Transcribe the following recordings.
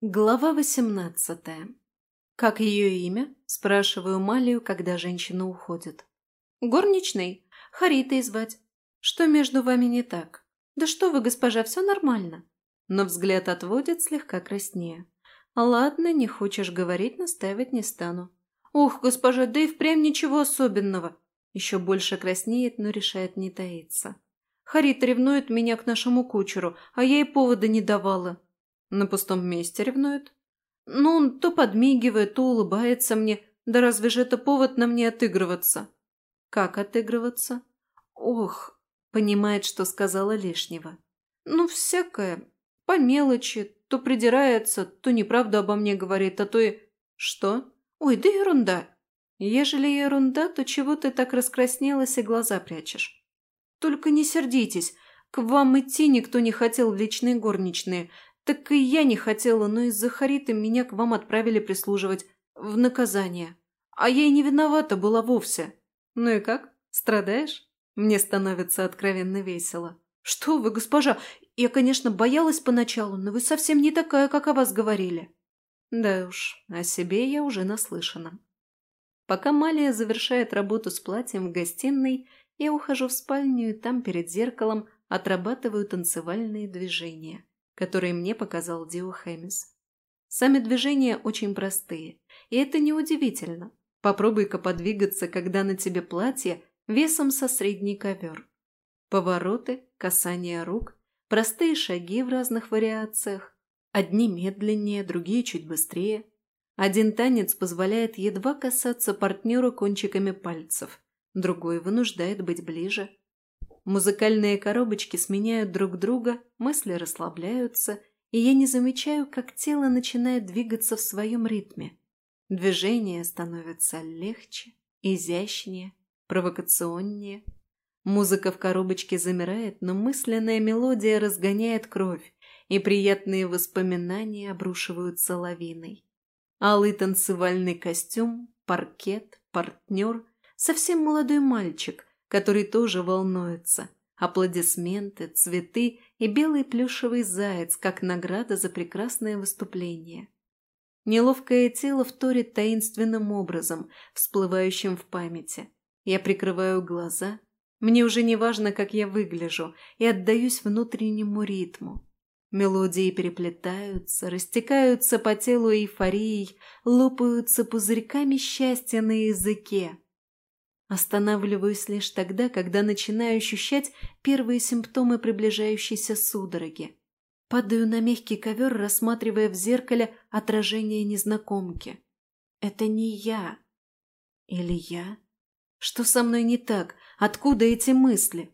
Глава восемнадцатая. «Как ее имя?» – спрашиваю Малию, когда женщина уходит. «Горничной. Харитой звать. Что между вами не так?» «Да что вы, госпожа, все нормально». Но взгляд отводит слегка краснее. «Ладно, не хочешь говорить, настаивать не стану». «Ух, госпожа, да и впрямь ничего особенного». Еще больше краснеет, но решает не таиться. Харита ревнует меня к нашему кучеру, а я ей повода не давала. На пустом месте ревнует? Ну, он то подмигивает, то улыбается мне. Да разве же это повод на мне отыгрываться? Как отыгрываться? Ох, понимает, что сказала лишнего. Ну, всякое. По мелочи. То придирается, то неправду обо мне говорит, а то и... Что? Ой, да ерунда. Ежели ерунда, то чего ты так раскраснелась и глаза прячешь? Только не сердитесь. К вам идти никто не хотел в личные горничные. Так и я не хотела, но из-за Хариты меня к вам отправили прислуживать. В наказание. А я и не виновата была вовсе. Ну и как? Страдаешь? Мне становится откровенно весело. Что вы, госпожа, я, конечно, боялась поначалу, но вы совсем не такая, как о вас говорили. Да уж, о себе я уже наслышана. Пока Малия завершает работу с платьем в гостиной, я ухожу в спальню и там перед зеркалом отрабатываю танцевальные движения которые мне показал Дио Хэмис. Сами движения очень простые, и это неудивительно. Попробуй-ка подвигаться, когда на тебе платье весом со средний ковер. Повороты, касание рук, простые шаги в разных вариациях. Одни медленнее, другие чуть быстрее. Один танец позволяет едва касаться партнера кончиками пальцев, другой вынуждает быть ближе. Музыкальные коробочки сменяют друг друга, мысли расслабляются, и я не замечаю, как тело начинает двигаться в своем ритме. Движение становится легче, изящнее, провокационнее. Музыка в коробочке замирает, но мысленная мелодия разгоняет кровь, и приятные воспоминания обрушиваются лавиной. Алый танцевальный костюм, паркет, партнер, совсем молодой мальчик, который тоже волнуется. Аплодисменты, цветы и белый плюшевый заяц, как награда за прекрасное выступление. Неловкое тело вторит таинственным образом, всплывающим в памяти. Я прикрываю глаза. Мне уже не важно, как я выгляжу, и отдаюсь внутреннему ритму. Мелодии переплетаются, растекаются по телу эйфорией, лопаются пузырьками счастья на языке. Останавливаюсь лишь тогда, когда начинаю ощущать первые симптомы приближающейся судороги. Падаю на мягкий ковер, рассматривая в зеркале отражение незнакомки. Это не я. Или я? Что со мной не так? Откуда эти мысли?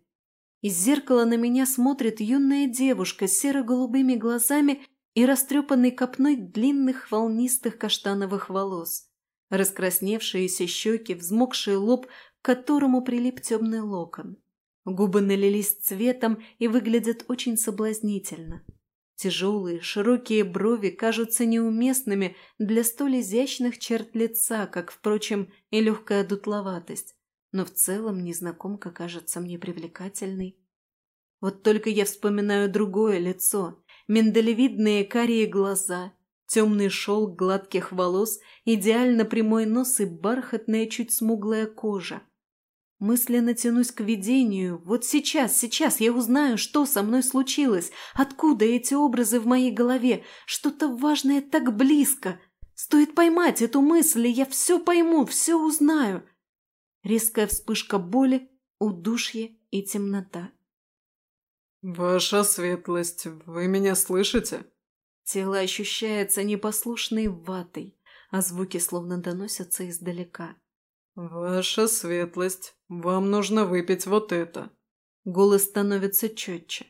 Из зеркала на меня смотрит юная девушка с серо-голубыми глазами и растрепанной копной длинных волнистых каштановых волос. Раскрасневшиеся щеки, взмокший лоб, к которому прилип темный локон. Губы налились цветом и выглядят очень соблазнительно. Тяжелые, широкие брови кажутся неуместными для столь изящных черт лица, как, впрочем, и легкая дутловатость. Но в целом незнакомка кажется мне привлекательной. Вот только я вспоминаю другое лицо, миндалевидные карие глаза, Темный шелк гладких волос, идеально прямой нос и бархатная, чуть смуглая кожа. Мысленно тянусь к видению. Вот сейчас, сейчас я узнаю, что со мной случилось, откуда эти образы в моей голове, что-то важное так близко. Стоит поймать эту мысль, и я все пойму, все узнаю. Резкая вспышка боли, удушье и темнота. «Ваша светлость, вы меня слышите?» Тело ощущается непослушной ватой, а звуки словно доносятся издалека. «Ваша светлость, вам нужно выпить вот это». Голос становится четче.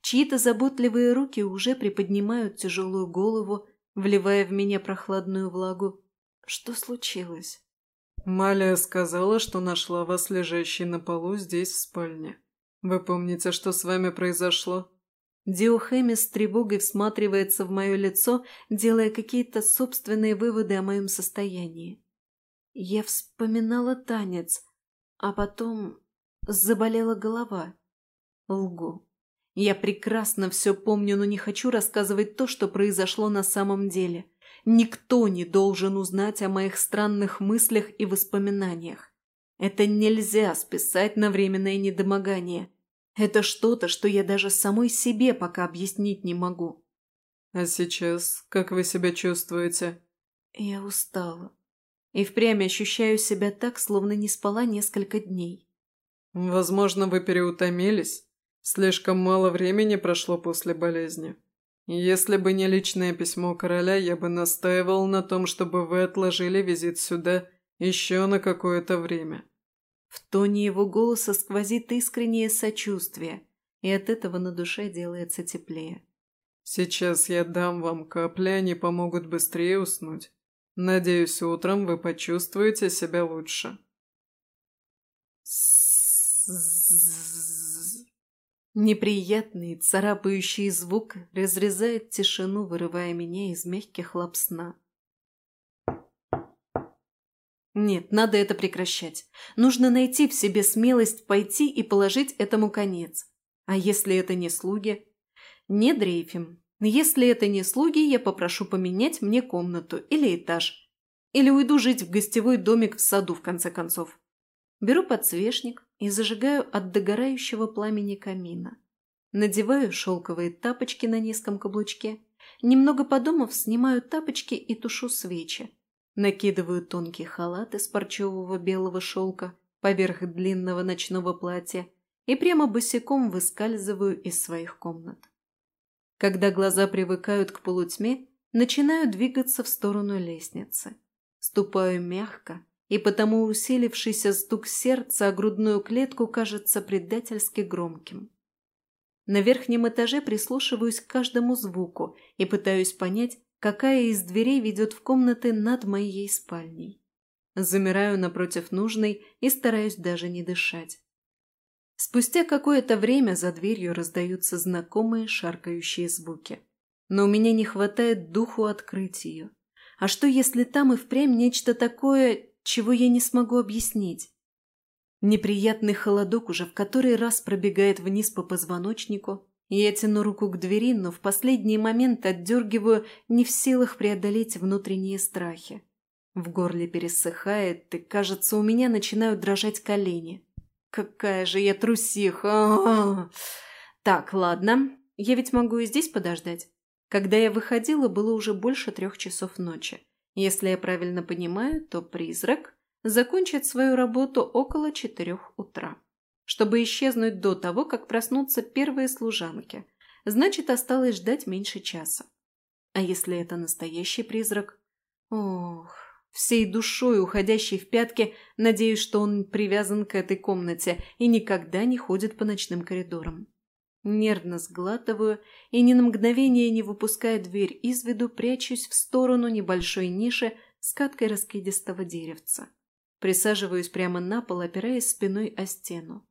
Чьи-то заботливые руки уже приподнимают тяжелую голову, вливая в меня прохладную влагу. Что случилось? Малия сказала, что нашла вас лежащей на полу здесь, в спальне. Вы помните, что с вами произошло? Диохемис с тревогой всматривается в мое лицо, делая какие-то собственные выводы о моем состоянии. Я вспоминала танец, а потом заболела голова. Лгу. Я прекрасно все помню, но не хочу рассказывать то, что произошло на самом деле. Никто не должен узнать о моих странных мыслях и воспоминаниях. Это нельзя списать на временное недомогание. Это что-то, что я даже самой себе пока объяснить не могу. А сейчас, как вы себя чувствуете? Я устала. И впрямь ощущаю себя так, словно не спала несколько дней. Возможно, вы переутомились? Слишком мало времени прошло после болезни. Если бы не личное письмо короля, я бы настаивал на том, чтобы вы отложили визит сюда еще на какое-то время. В тоне его голоса сквозит искреннее сочувствие, и от этого на душе делается теплее. Сейчас я дам вам капли, они помогут быстрее уснуть. Надеюсь, утром вы почувствуете себя лучше. Неприятный, царапающий звук разрезает тишину, вырывая меня из мягких лап сна. Нет, надо это прекращать. Нужно найти в себе смелость пойти и положить этому конец. А если это не слуги? Не дрейфим. Если это не слуги, я попрошу поменять мне комнату или этаж. Или уйду жить в гостевой домик в саду, в конце концов. Беру подсвечник и зажигаю от догорающего пламени камина. Надеваю шелковые тапочки на низком каблучке. Немного подумав, снимаю тапочки и тушу свечи. Накидываю тонкий халат из парчевого белого шелка поверх длинного ночного платья и прямо босиком выскальзываю из своих комнат. Когда глаза привыкают к полутьме, начинаю двигаться в сторону лестницы. Ступаю мягко, и потому усилившийся стук сердца о грудную клетку кажется предательски громким. На верхнем этаже прислушиваюсь к каждому звуку и пытаюсь понять, какая из дверей ведет в комнаты над моей спальней. Замираю напротив нужной и стараюсь даже не дышать. Спустя какое-то время за дверью раздаются знакомые шаркающие звуки. Но у меня не хватает духу открыть ее. А что, если там и впрямь нечто такое, чего я не смогу объяснить? Неприятный холодок уже в который раз пробегает вниз по позвоночнику. Я тяну руку к двери, но в последний момент отдергиваю, не в силах преодолеть внутренние страхи. В горле пересыхает, и, кажется, у меня начинают дрожать колени. Какая же я трусиха! А. Так, ладно. Я ведь могу и здесь подождать. Когда я выходила, было уже больше трех часов ночи. Если я правильно понимаю, то призрак закончит свою работу около четырех утра. Чтобы исчезнуть до того, как проснутся первые служанки. Значит, осталось ждать меньше часа. А если это настоящий призрак? Ох, Всей душой, уходящей в пятки, надеюсь, что он привязан к этой комнате и никогда не ходит по ночным коридорам. Нервно сглатываю и ни на мгновение не выпуская дверь из виду, прячусь в сторону небольшой ниши с каткой раскидистого деревца. Присаживаюсь прямо на пол, опираясь спиной о стену.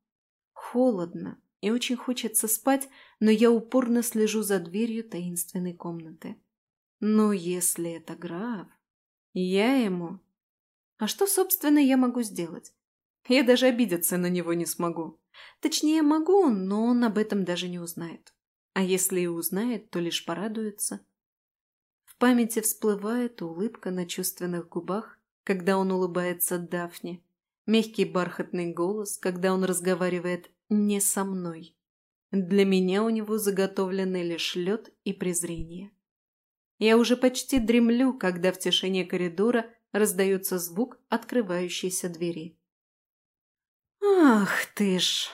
Холодно и очень хочется спать, но я упорно слежу за дверью таинственной комнаты. Но если это граф... Я ему? А что, собственно, я могу сделать? Я даже обидеться на него не смогу. Точнее, могу, но он об этом даже не узнает. А если и узнает, то лишь порадуется. В памяти всплывает улыбка на чувственных губах, когда он улыбается Дафне, мягкий бархатный голос, когда он разговаривает не со мной. Для меня у него заготовлены лишь лед и презрение. Я уже почти дремлю, когда в тишине коридора раздается звук открывающейся двери. «Ах ты ж!»